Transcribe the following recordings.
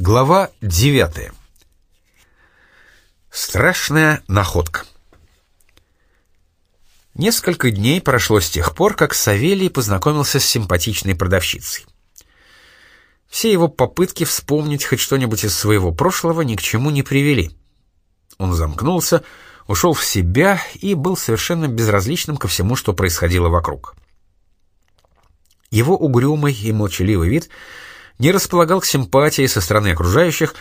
Глава 9. Страшная находка. Несколько дней прошло с тех пор, как Савелий познакомился с симпатичной продавщицей. Все его попытки вспомнить хоть что-нибудь из своего прошлого ни к чему не привели. Он замкнулся, ушел в себя и был совершенно безразличным ко всему, что происходило вокруг. Его угрюмый и молчаливый вид — не располагал к симпатии со стороны окружающих,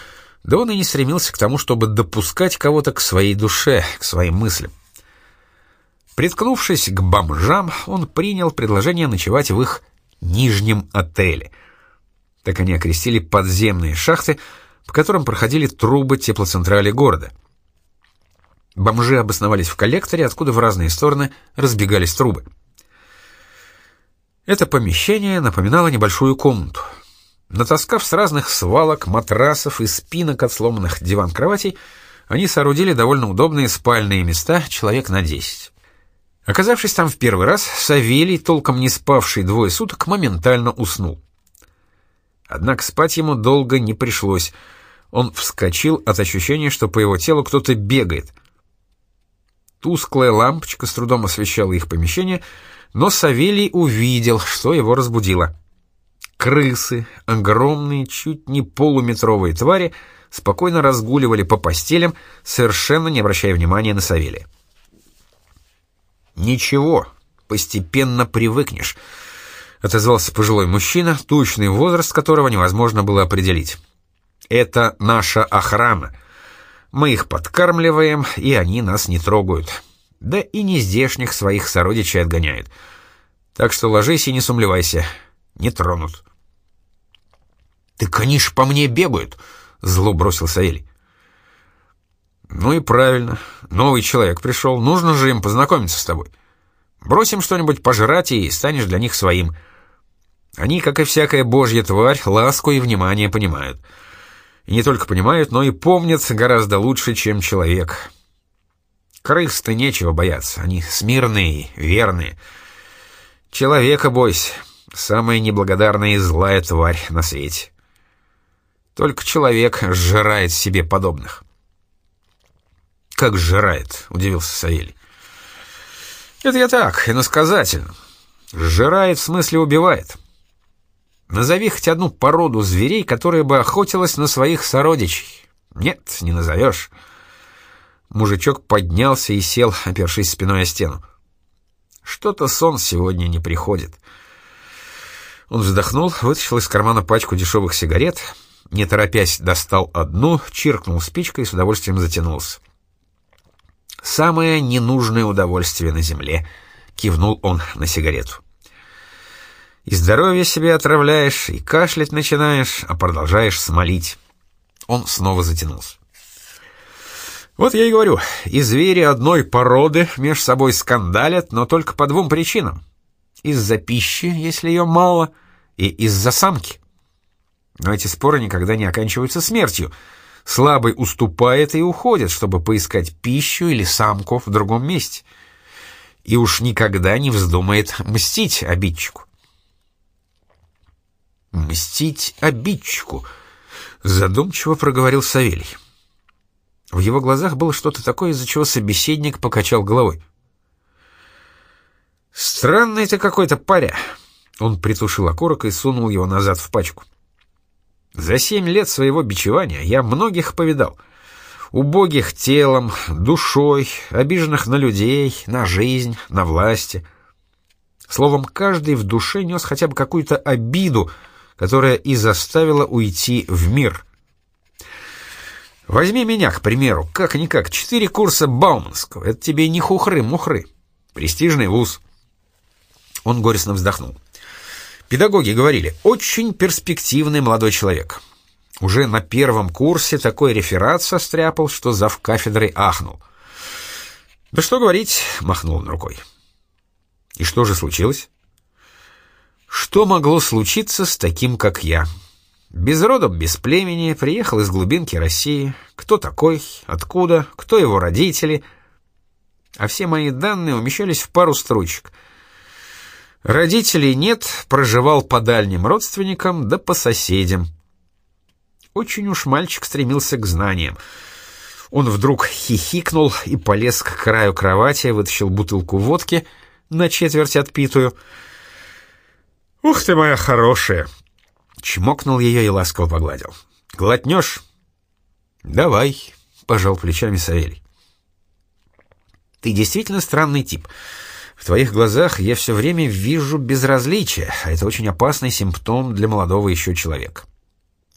да он и не стремился к тому, чтобы допускать кого-то к своей душе, к своим мыслям. Приткнувшись к бомжам, он принял предложение ночевать в их нижнем отеле. Так они окрестили подземные шахты, по которым проходили трубы теплоцентрали города. Бомжи обосновались в коллекторе, откуда в разные стороны разбегались трубы. Это помещение напоминало небольшую комнату. Натаскав с разных свалок, матрасов и спинок от сломанных диван-кроватей, они соорудили довольно удобные спальные места, человек на десять. Оказавшись там в первый раз, Савелий, толком не спавший двое суток, моментально уснул. Однако спать ему долго не пришлось. Он вскочил от ощущения, что по его телу кто-то бегает. Тусклая лампочка с трудом освещала их помещение, но Савелий увидел, что его разбудило — Крысы, огромные, чуть не полуметровые твари, спокойно разгуливали по постелям, совершенно не обращая внимания на Савелия. «Ничего, постепенно привыкнешь», — отозвался пожилой мужчина, тучный возраст которого невозможно было определить. «Это наша охрана. Мы их подкармливаем, и они нас не трогают. Да и не здешних своих сородичей отгоняют. Так что ложись и не сумлевайся, не тронут». «Так они ж по мне бегают!» — зло бросил Саэль. «Ну и правильно. Новый человек пришел. Нужно же им познакомиться с тобой. Бросим что-нибудь пожрать, и станешь для них своим. Они, как и всякая божья тварь, ласку и внимание понимают. И не только понимают, но и помнят гораздо лучше, чем человек. Крыс-то нечего бояться. Они смирные, верные. Человека бойся. Самая неблагодарная и злая тварь на свете». Только человек сжирает себе подобных. «Как сжирает?» — удивился Саэль. «Это я так, иносказательно. Сжирает в смысле убивает. Назови хоть одну породу зверей, которая бы охотилась на своих сородичей. Нет, не назовешь». Мужичок поднялся и сел, опершись спиной о стену. «Что-то сон сегодня не приходит». Он вздохнул, вытащил из кармана пачку дешевых сигарет — не торопясь достал одну, чиркнул спичкой и с удовольствием затянулся. «Самое ненужное удовольствие на земле», — кивнул он на сигарету. «И здоровье себе отравляешь, и кашлять начинаешь, а продолжаешь смолить». Он снова затянулся. «Вот я и говорю, и звери одной породы меж собой скандалят, но только по двум причинам. Из-за пищи, если ее мало, и из-за самки». Но эти споры никогда не оканчиваются смертью. Слабый уступает и уходит, чтобы поискать пищу или самку в другом месте. И уж никогда не вздумает мстить обидчику. «Мстить обидчику», — задумчиво проговорил Савелий. В его глазах было что-то такое, из-за чего собеседник покачал головой. «Странный ты какой-то паря». Он притушил окурок и сунул его назад в пачку. За семь лет своего бичевания я многих повидал. Убогих телом, душой, обиженных на людей, на жизнь, на власти. Словом, каждый в душе нес хотя бы какую-то обиду, которая и заставила уйти в мир. Возьми меня, к примеру, как-никак, четыре курса Бауманского. Это тебе не хухры-мухры. Престижный вуз. Он горестно вздохнул. Педагоги говорили, очень перспективный молодой человек. Уже на первом курсе такой реферат состряпал, что зав кафедрой ахнул. «Да что говорить», — махнул он рукой. «И что же случилось?» «Что могло случиться с таким, как я?» Без рода, без племени, приехал из глубинки России. Кто такой, откуда, кто его родители. А все мои данные умещались в пару строчек — Родителей нет, проживал по дальним родственникам да по соседям. Очень уж мальчик стремился к знаниям. Он вдруг хихикнул и полез к краю кровати, вытащил бутылку водки, на четверть отпитую. «Ух ты моя хорошая!» Чмокнул ее и ласково погладил. «Глотнешь?» «Давай», — пожал плечами Савелий. «Ты действительно странный тип. В твоих глазах я все время вижу безразличие, а это очень опасный симптом для молодого еще человека.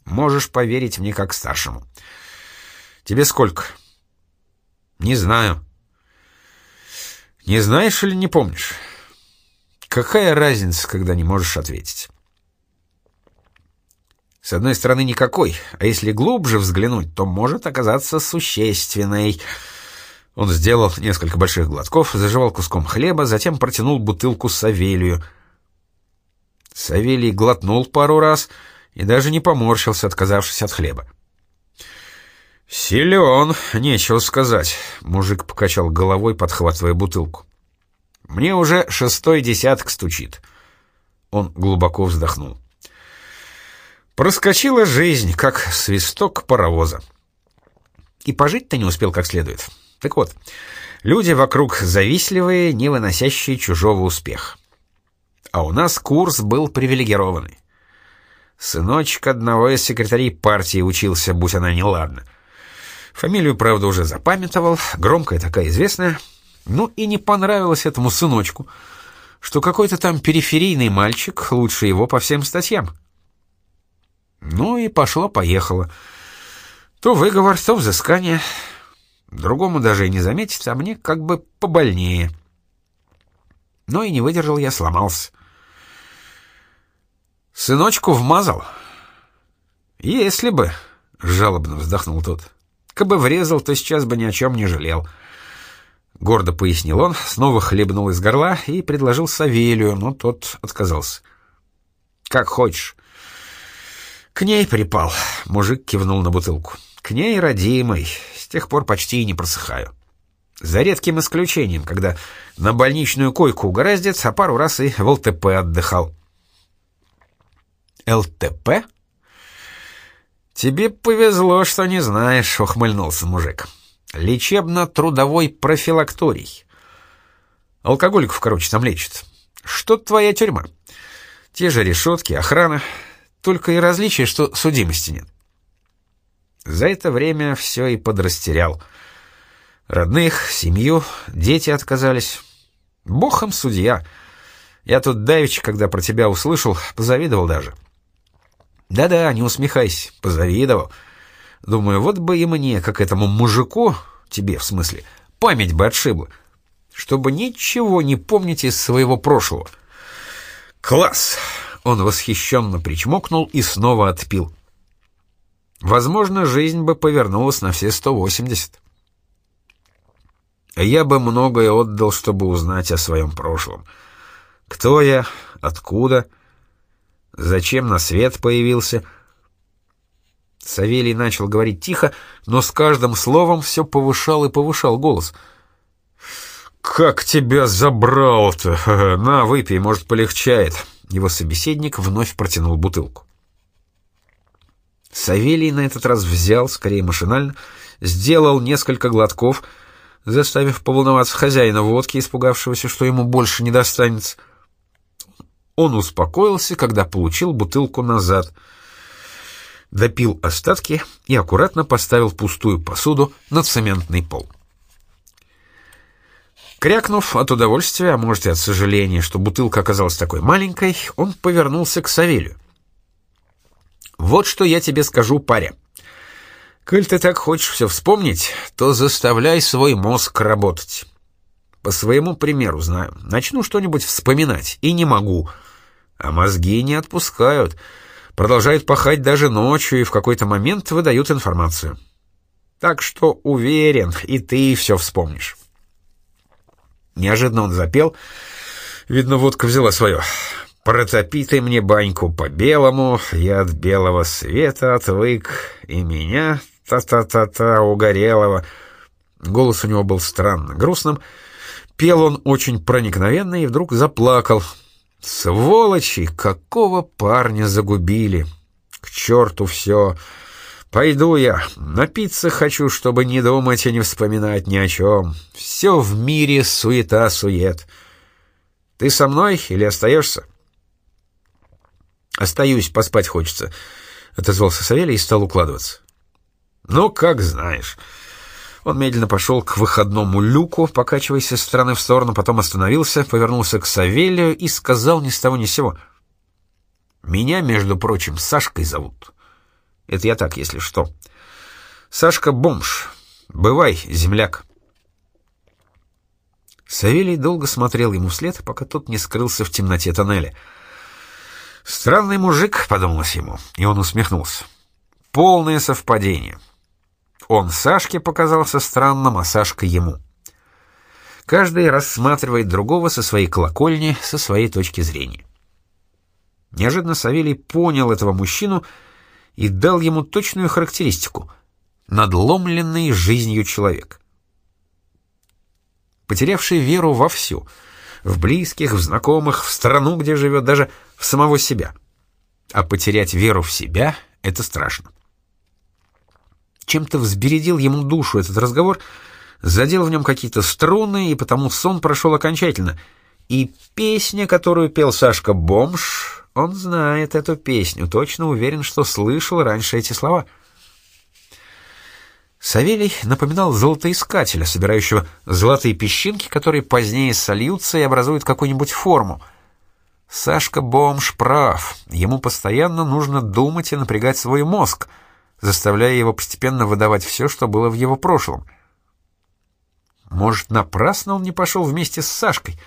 Можешь поверить мне как старшему. Тебе сколько? Не знаю. Не знаешь или не помнишь? Какая разница, когда не можешь ответить? С одной стороны, никакой, а если глубже взглянуть, то может оказаться существенной. Он сделал несколько больших глотков, заживал куском хлеба, затем протянул бутылку Савелию. Савелий глотнул пару раз и даже не поморщился, отказавшись от хлеба. «Силен, нечего сказать», — мужик покачал головой, подхватывая бутылку. «Мне уже шестой десяток стучит». Он глубоко вздохнул. Проскочила жизнь, как свисток паровоза. И пожить-то не успел как следует. Так вот, люди вокруг завистливые, не выносящие чужого успеха. А у нас курс был привилегированный. Сыночек одного из секретарей партии учился, будь она неладна. Фамилию, правда, уже запамятовал, громкая такая известная. Ну и не понравилось этому сыночку, что какой-то там периферийный мальчик лучше его по всем статьям. Ну и пошло-поехало. То выговор, то взыскание. Другому даже и не заметить, а мне как бы побольнее. Но и не выдержал я, сломался. Сыночку вмазал. Если бы, жалобно вздохнул тот. Кабы врезал, то сейчас бы ни о чем не жалел. Гордо пояснил он, снова хлебнул из горла и предложил Савелию, но тот отказался. «Как хочешь». «К ней припал», — мужик кивнул на бутылку. «К ней, родимой, тех пор почти и не просыхаю. За редким исключением, когда на больничную койку угораздит, а пару раз и в ЛТП отдыхал». «ЛТП?» «Тебе повезло, что не знаешь», — ухмыльнулся мужик. «Лечебно-трудовой профилакторий. Алкоголиков, короче, там лечат. Что твоя тюрьма? Те же решетки, охрана, только и различие, что судимости нет». За это время все и подрастерял. Родных, семью, дети отказались. Бог им судья. Я тут давеча, когда про тебя услышал, позавидовал даже. Да-да, не усмехайся, позавидовал. Думаю, вот бы и мне, как этому мужику, тебе в смысле, память бы отшибла, чтобы ничего не помнить из своего прошлого. Класс! Он восхищенно причмокнул и снова отпил. Возможно, жизнь бы повернулась на все 180. Я бы многое отдал, чтобы узнать о своем прошлом. Кто я, откуда, Зачем на свет появился? Савелий начал говорить тихо, но с каждым словом все повышал и повышал голос. «Как тебя забрал-то? На, выпей, может, полегчает». Его собеседник вновь протянул бутылку. Савелий на этот раз взял, скорее машинально, сделал несколько глотков, заставив поволноваться хозяина водки, испугавшегося, что ему больше не достанется. Он успокоился, когда получил бутылку назад. Допил остатки и аккуратно поставил пустую посуду на цементный пол. Крякнув от удовольствия, а может и от сожаления, что бутылка оказалась такой маленькой, он повернулся к Савелью. «Вот что я тебе скажу, паря. Коль ты так хочешь все вспомнить, то заставляй свой мозг работать. По своему примеру знаю. Начну что-нибудь вспоминать, и не могу. А мозги не отпускают. Продолжают пахать даже ночью и в какой-то момент выдают информацию. Так что уверен, и ты все вспомнишь. Неожиданно он запел. Видно, водка взяла свое. «Протопи ты мне баньку по-белому, я от белого света отвык, и меня та-та-та-та угорелого». Голос у него был странно грустным, Пел он очень проникновенно и вдруг заплакал. «Сволочи! Какого парня загубили! К черту все! Пойду я. Напиться хочу, чтобы не думать и не вспоминать ни о чем. Все в мире суета-сует. Ты со мной или остаешься?» «Остаюсь, поспать хочется», — отозвался Савелий и стал укладываться. «Ну, как знаешь». Он медленно пошел к выходному люку, покачиваясь из стороны в сторону, потом остановился, повернулся к Савелию и сказал ни с того ни с сего. «Меня, между прочим, Сашкой зовут. Это я так, если что. Сашка бомж. Бывай, земляк». Савелий долго смотрел ему вслед, пока тот не скрылся в темноте тоннеля. «Странный мужик», — подумалось ему, и он усмехнулся. «Полное совпадение». Он Сашке показался странным, а Сашка ему. Каждый рассматривает другого со своей колокольни, со своей точки зрения. Неожиданно Савелий понял этого мужчину и дал ему точную характеристику — надломленный жизнью человек. Потерявший веру во все — в близких, в знакомых, в страну, где живет, даже в самого себя. А потерять веру в себя — это страшно. Чем-то взбередил ему душу этот разговор, задел в нем какие-то струны, и потому сон прошел окончательно. И песня, которую пел Сашка Бомж, он знает эту песню, точно уверен, что слышал раньше эти слова. Савелий напоминал золотоискателя, собирающего золотые песчинки, которые позднее сольются и образуют какую-нибудь форму. Сашка Бомж прав, ему постоянно нужно думать и напрягать свой мозг — заставляя его постепенно выдавать все, что было в его прошлом. Может, напрасно он не пошел вместе с Сашкой?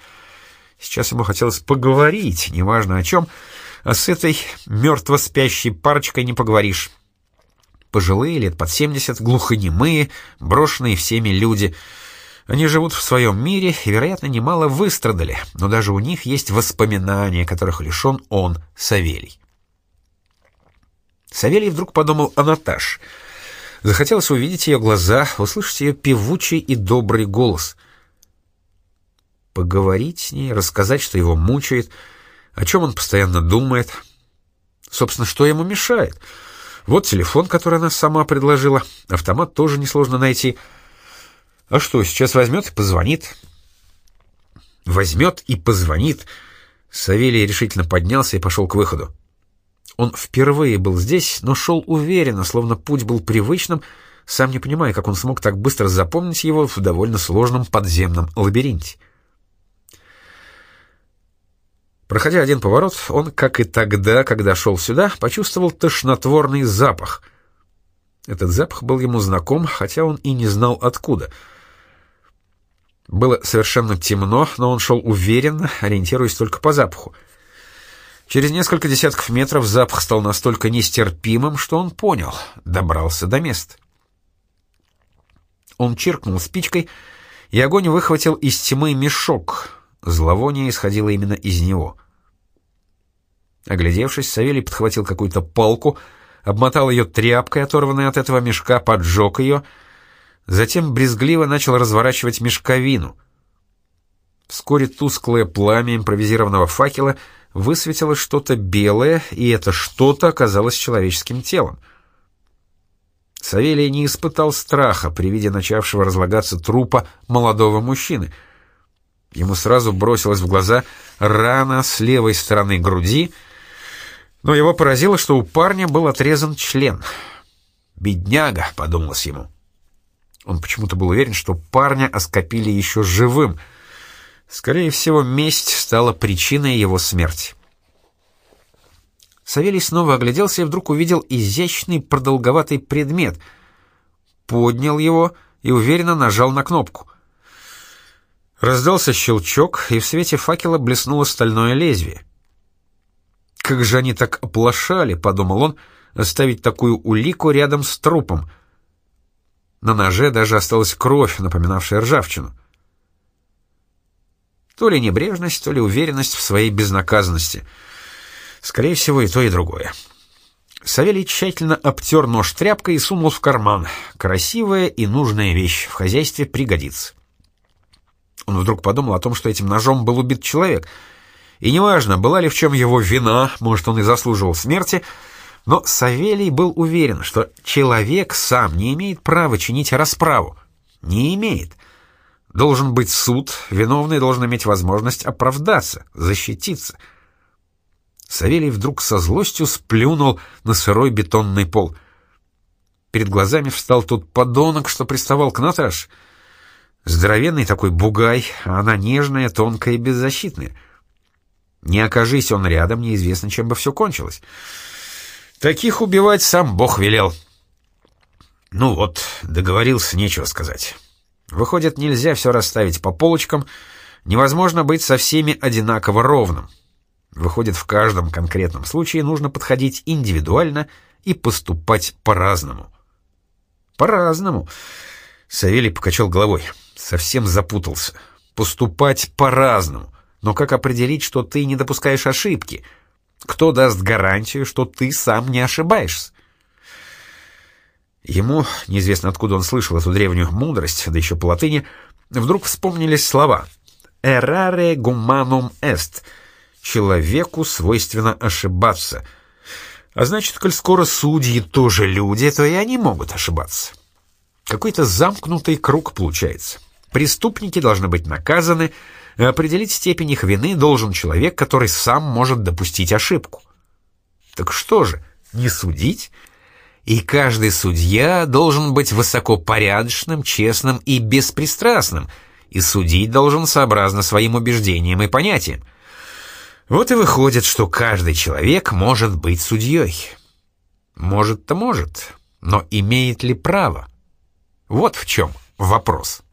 Сейчас ему хотелось поговорить, неважно о чем, а с этой мертво спящей парочкой не поговоришь. Пожилые, лет под семьдесят, глухонемые, брошенные всеми люди. Они живут в своем мире и, вероятно, немало выстрадали, но даже у них есть воспоминания, которых лишен он, Савелий. Савелий вдруг подумал о Наташ. Захотелось увидеть ее глаза, услышать ее певучий и добрый голос. Поговорить с ней, рассказать, что его мучает, о чем он постоянно думает. Собственно, что ему мешает? Вот телефон, который она сама предложила. Автомат тоже несложно найти. А что, сейчас возьмет и позвонит? Возьмет и позвонит. Савелий решительно поднялся и пошел к выходу. Он впервые был здесь, но шел уверенно, словно путь был привычным, сам не понимая, как он смог так быстро запомнить его в довольно сложном подземном лабиринте. Проходя один поворот, он, как и тогда, когда шел сюда, почувствовал тошнотворный запах. Этот запах был ему знаком, хотя он и не знал откуда. Было совершенно темно, но он шел уверенно, ориентируясь только по запаху. Через несколько десятков метров запах стал настолько нестерпимым, что он понял — добрался до места. Он чиркнул спичкой, и огонь выхватил из тьмы мешок. Зловоние исходило именно из него. Оглядевшись, Савелий подхватил какую-то палку, обмотал ее тряпкой, оторванной от этого мешка, поджег ее, затем брезгливо начал разворачивать мешковину. Вскоре тусклое пламя импровизированного факела — высветилось что-то белое, и это что-то оказалось человеческим телом. Савелий не испытал страха при виде начавшего разлагаться трупа молодого мужчины. Ему сразу бросилась в глаза рана с левой стороны груди, но его поразило, что у парня был отрезан член. «Бедняга», — подумалось ему. Он почему-то был уверен, что парня оскопили еще живым — Скорее всего, месть стала причиной его смерти. Савелий снова огляделся и вдруг увидел изящный продолговатый предмет. Поднял его и уверенно нажал на кнопку. Раздался щелчок, и в свете факела блеснуло стальное лезвие. «Как же они так оплошали», — подумал он, — «оставить такую улику рядом с трупом». На ноже даже осталась кровь, напоминавшая ржавчину. То ли небрежность, то ли уверенность в своей безнаказанности. Скорее всего, и то, и другое. Савелий тщательно обтер нож тряпкой и сунул в карман. Красивая и нужная вещь, в хозяйстве пригодится. Он вдруг подумал о том, что этим ножом был убит человек. И неважно, была ли в чем его вина, может, он и заслуживал смерти, Но Савелий был уверен, что человек сам не имеет права чинить расправу. Не имеет. Должен быть суд, виновный должен иметь возможность оправдаться, защититься. Савелий вдруг со злостью сплюнул на сырой бетонный пол. Перед глазами встал тот подонок, что приставал к Наташ. Здоровенный такой бугай, а она нежная, тонкая и беззащитная. Не окажись он рядом, неизвестно, чем бы все кончилось. Таких убивать сам Бог велел. Ну вот, договорился, нечего сказать. Выходит, нельзя все расставить по полочкам, невозможно быть со всеми одинаково ровным. Выходит, в каждом конкретном случае нужно подходить индивидуально и поступать по-разному. По-разному. Савелий покачал головой. Совсем запутался. Поступать по-разному. Но как определить, что ты не допускаешь ошибки — кто даст гарантию, что ты сам не ошибаешься? Ему, неизвестно откуда он слышал эту древнюю мудрость, да еще по латыни, вдруг вспомнились слова «errare humanum est» — «человеку свойственно ошибаться». А значит, коль скоро судьи тоже люди, то и они могут ошибаться. Какой-то замкнутый круг получается. Преступники должны быть наказаны, Определить степень их вины должен человек, который сам может допустить ошибку. Так что же, не судить? И каждый судья должен быть высокопорядочным, честным и беспристрастным, и судить должен сообразно своим убеждениям и понятиям. Вот и выходит, что каждый человек может быть судьей. Может-то может, но имеет ли право? Вот в чем вопрос.